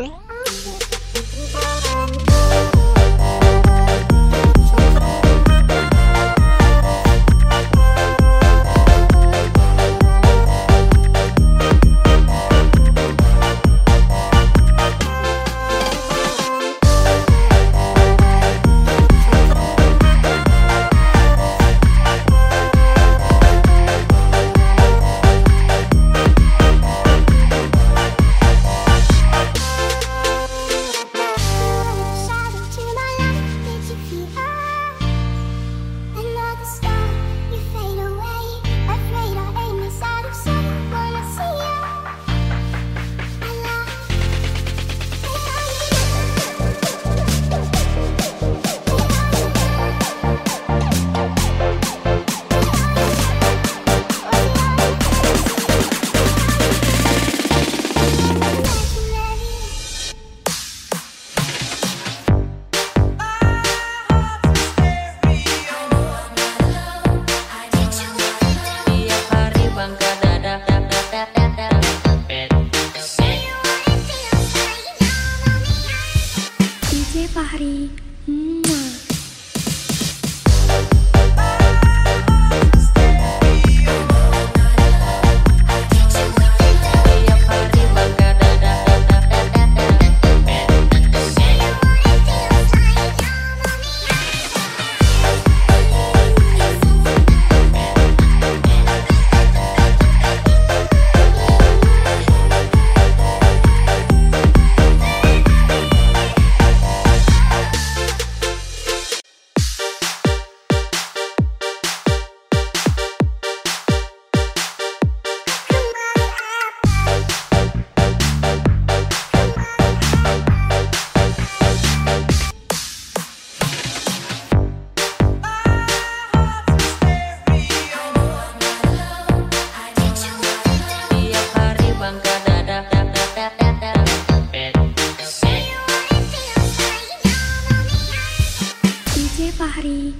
hein? Fahri. Fahri